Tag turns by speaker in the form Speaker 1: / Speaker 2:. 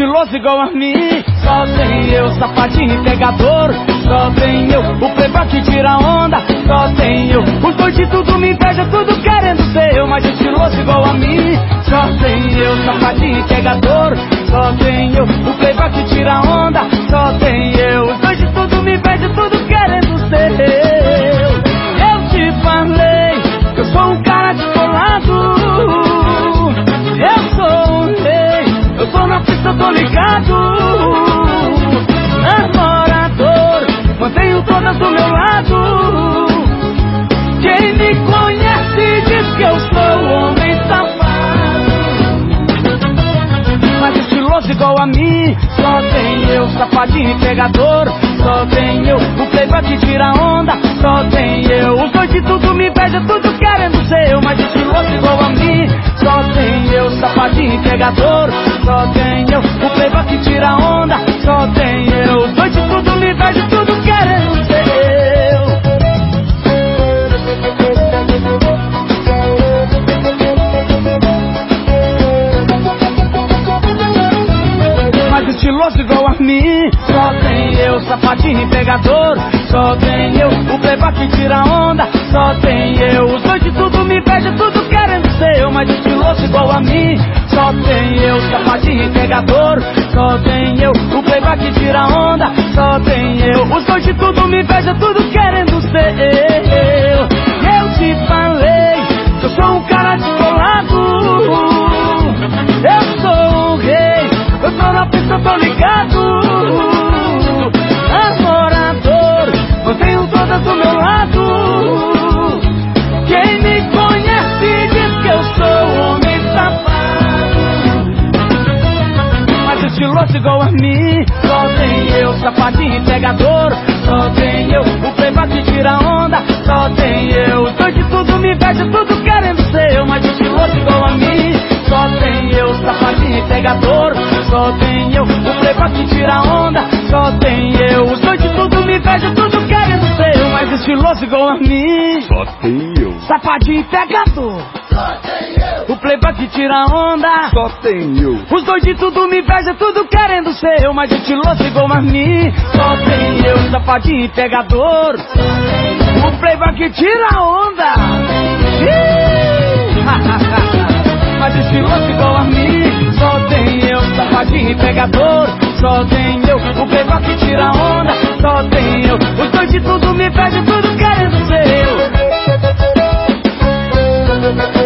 Speaker 1: estiloso igual a mim. Só tem eu, safadinho e pegador. Só tem inveja Tudo querendo ser mas estiloso igual a mim. Só tem eu, safadinho pegador. Só tem eu, o playboy que tira onda. Só tem eu, os dois de tudo me inveja Tudo querendo ser eu. Eu te falei que eu sou um cara descolado. Eu sou um rei, eu tô na pista, tô ligado. Namorador, mantenho todas do meu lado igual a mim. Só tem eu, safadinho e pegador Só tem eu, o playboy que tira onda. Só tem eu, os dois de tudo me inveja Tudo querendo ser eu, mas estiloso igual a mim. Só tem eu, safadinho e pegador Só tem eu, o playboy que tira onda Estiloso igual a mim. Só tem eu, safadinho e pegador. Só tem eu, o playboy que tira onda. Só tem eu, os dois de tudo me inveja Tudo querendo ser eu, mas estiloso igual a mim. Só tem eu, safadinho e pegador pegador. Só tem eu, o playboy que tira onda. Só tem eu, dois de tudo me inveja Tudo querendo ser eu, mas estiloso igual a mim. Só tem eu, safadinho e pegador. Só tem eu, o playboy que tira onda. Só tem eu, os de tudo me inveja Tudo eu, mas estiloso igual a mim
Speaker 2: Só tem eu,
Speaker 1: Safadinho e pegador O playboy que tira onda
Speaker 2: só tem eu,
Speaker 1: os dois de tudo me inveja, tudo querendo ser eu, mas estiloso igual a mim. Só tem eu, safadinho e pegador. O playboy que tira a onda. Mas estiloso igual a mim. Só tem eu, safadinho e pegador. Só tem eu, Thank you.